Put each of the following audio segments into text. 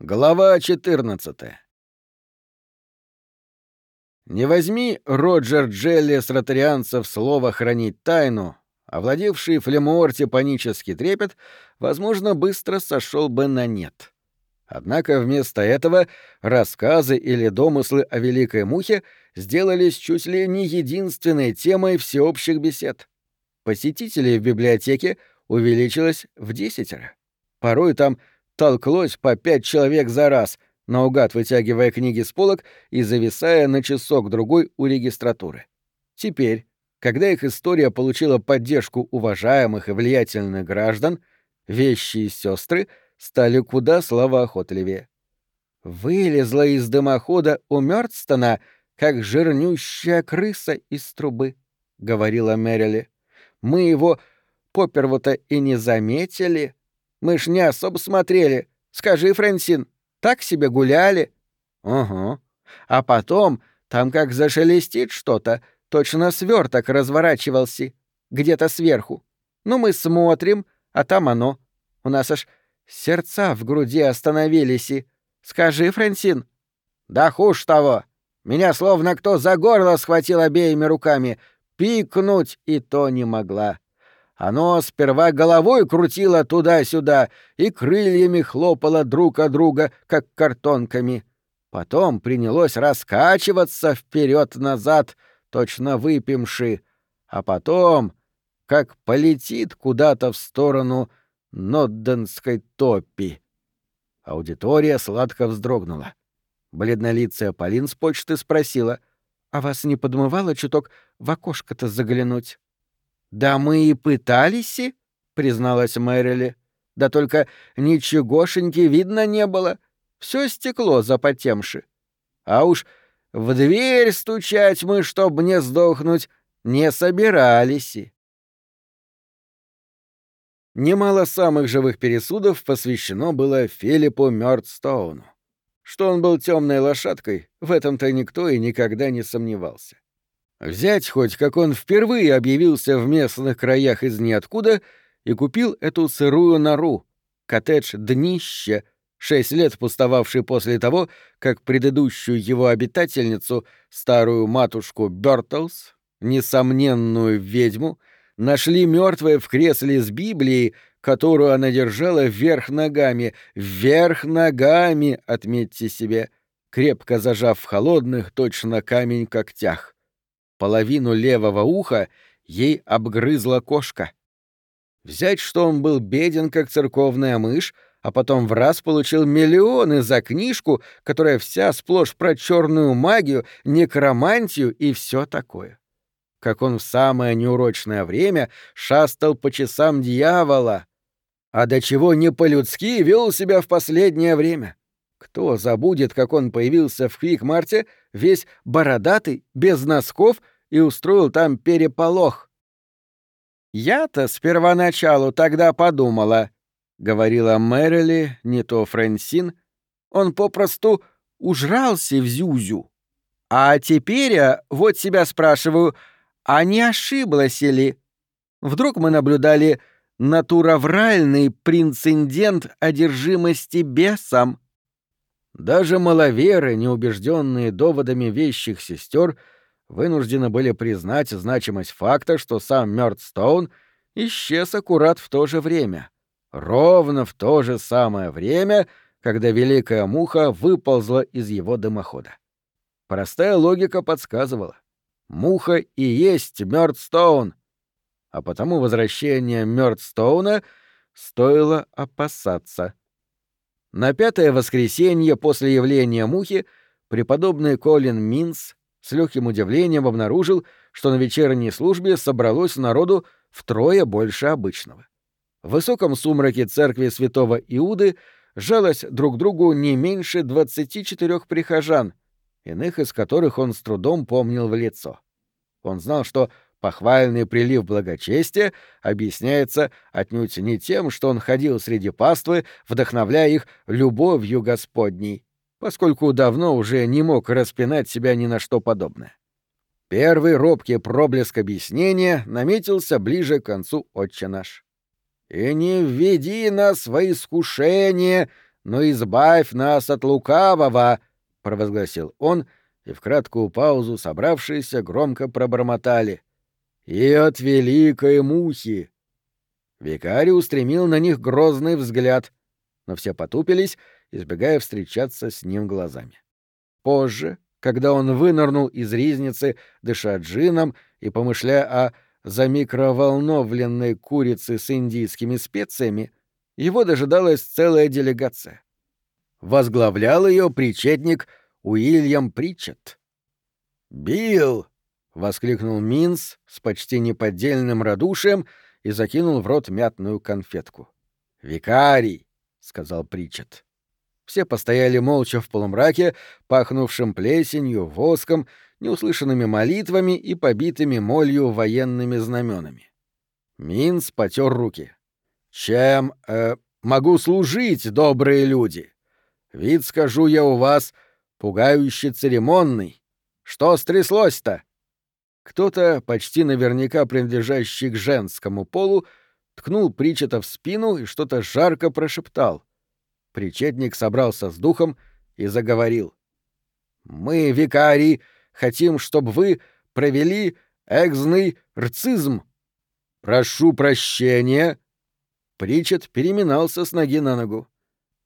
Глава 14 Не возьми Роджер Джелли с ротарианцев слово «хранить тайну», овладевший Флемуорте панический трепет, возможно, быстро сошел бы на нет. Однако вместо этого рассказы или домыслы о Великой Мухе сделались чуть ли не единственной темой всеобщих бесед. Посетителей в библиотеке увеличилось в десятеро. Порой там толклось по пять человек за раз, наугад вытягивая книги с полок и зависая на часок-другой у регистратуры. Теперь, когда их история получила поддержку уважаемых и влиятельных граждан, вещи и сестры стали куда словоохотливее. Вылезла из дымохода у Мёрдстона, как жирнющая крыса из трубы, — говорила Мэрили. Мы его поперву-то и не заметили. Мы ж не особо смотрели. Скажи, Фрэнсин, так себе гуляли?» «Угу. А потом там как зашелестит что-то, точно сверток разворачивался. Где-то сверху. Ну, мы смотрим, а там оно. У нас аж сердца в груди остановились и... Скажи, Фрэнсин». «Да хуже того. Меня словно кто за горло схватил обеими руками. Пикнуть и то не могла. Оно сперва головой крутило туда-сюда и крыльями хлопало друг от друга, как картонками. Потом принялось раскачиваться вперед-назад, точно выпимши, а потом, как полетит куда-то в сторону Нодденской топи. Аудитория сладко вздрогнула. Бледнолицая Полин с почты спросила, «А вас не подмывало чуток в окошко-то заглянуть?» «Да мы и пытались, — призналась Мэрили. Да только ничегошеньки видно не было. Все стекло запотемши. А уж в дверь стучать мы, чтоб не сдохнуть, не собирались. Немало самых живых пересудов посвящено было Филиппу Мёрдстоуну. Что он был темной лошадкой, в этом-то никто и никогда не сомневался. Взять хоть, как он впервые объявился в местных краях из ниоткуда и купил эту сырую нору, коттедж «Днище», шесть лет пустовавший после того, как предыдущую его обитательницу, старую матушку Бёртлс, несомненную ведьму, нашли мертвой в кресле с Библией, которую она держала вверх ногами, вверх ногами, отметьте себе, крепко зажав в холодных, точно камень когтях. Половину левого уха ей обгрызла кошка. Взять, что он был беден, как церковная мышь, а потом в раз получил миллионы за книжку, которая вся сплошь про черную магию, некромантию и все такое. Как он в самое неурочное время шастал по часам дьявола, а до чего не по-людски вел себя в последнее время. Кто забудет, как он появился в Квик-Марте, весь бородатый, без носков, и устроил там переполох? «Я-то с первоначалу тогда подумала», — говорила Мэрили, не то Фрэнсин, «он попросту ужрался в Зюзю. А теперь я вот себя спрашиваю, а не ошиблась ли? Вдруг мы наблюдали натуравральный принцидент одержимости бесом?» Даже маловеры, неубежденные доводами вещих сестер, вынуждены были признать значимость факта, что сам Мёрдстоун исчез аккурат в то же время. Ровно в то же самое время, когда Великая Муха выползла из его дымохода. Простая логика подсказывала. Муха и есть Мёрдстоун, а потому возвращение Мёрдстоуна стоило опасаться. На пятое воскресенье после явления Мухи преподобный Колин Минс с легким удивлением обнаружил, что на вечерней службе собралось народу втрое больше обычного. В высоком сумраке церкви святого Иуды жалось друг другу не меньше 24 прихожан, иных из которых он с трудом помнил в лицо. Он знал, что похвальный прилив благочестия объясняется отнюдь не тем, что он ходил среди паствы, вдохновляя их любовью Господней, поскольку давно уже не мог распинать себя ни на что подобное. Первый робкий проблеск объяснения наметился ближе к концу «Отче наш». «И не введи нас во искушение, но избавь нас от лукавого!» — провозгласил он, и в краткую паузу собравшиеся громко пробормотали. «И от великой мухи!» Викарий устремил на них грозный взгляд, но все потупились, избегая встречаться с ним глазами. Позже, когда он вынырнул из ризницы, дыша джином и помышляя о замикроволновленной курице с индийскими специями, его дожидалась целая делегация. Возглавлял ее причетник Уильям Причет. «Билл!» — воскликнул Минс с почти неподдельным радушием и закинул в рот мятную конфетку. «Викарий!» — сказал Причет. Все постояли молча в полумраке, пахнувшим плесенью, воском, неуслышанными молитвами и побитыми молью военными знаменами. Минс потер руки. «Чем э, могу служить, добрые люди? Вид, скажу я у вас, пугающе церемонный. Что стряслось-то?» Кто-то, почти наверняка принадлежащий к женскому полу, ткнул Причета в спину и что-то жарко прошептал. Причетник собрался с духом и заговорил. «Мы, викарий, хотим, чтобы вы провели экзный рцизм. Прошу прощения». Причет переминался с ноги на ногу.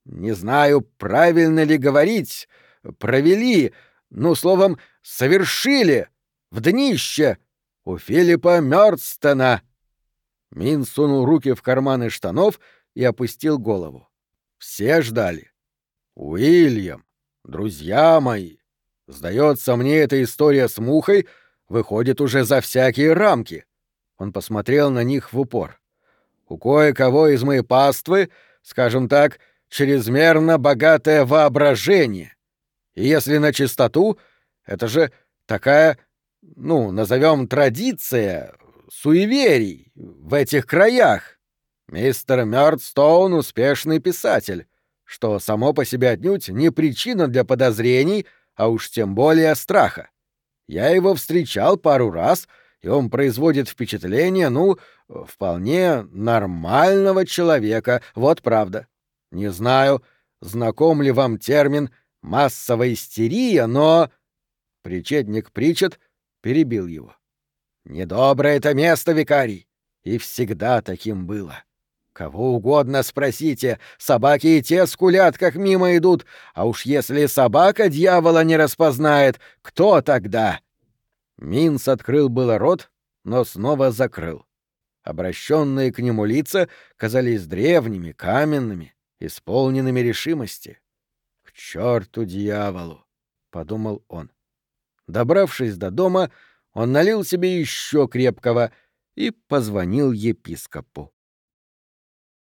«Не знаю, правильно ли говорить. Провели, ну, словом, совершили. В днище. У Филиппа Мёрдстона». Мин сунул руки в карманы штанов и опустил голову. Все ждали. Уильям, друзья мои, сдается мне, эта история с мухой выходит уже за всякие рамки. Он посмотрел на них в упор. У кое-кого из моей паствы, скажем так, чрезмерно богатое воображение. И если на чистоту, это же такая, ну, назовем традиция, суеверий в этих краях. Мистер Мёрдстоун — успешный писатель, что само по себе отнюдь не причина для подозрений, а уж тем более страха. Я его встречал пару раз, и он производит впечатление, ну, вполне нормального человека, вот правда. Не знаю, знаком ли вам термин «массовая истерия», но... Причетник Причет перебил его. «Недоброе это место, викарий, и всегда таким было». Кого угодно спросите, собаки и те скулят, как мимо идут, а уж если собака дьявола не распознает, кто тогда? Минс открыл было рот, но снова закрыл. Обращенные к нему лица казались древними, каменными, исполненными решимости. «К черту дьяволу!» — подумал он. Добравшись до дома, он налил себе еще крепкого и позвонил епископу.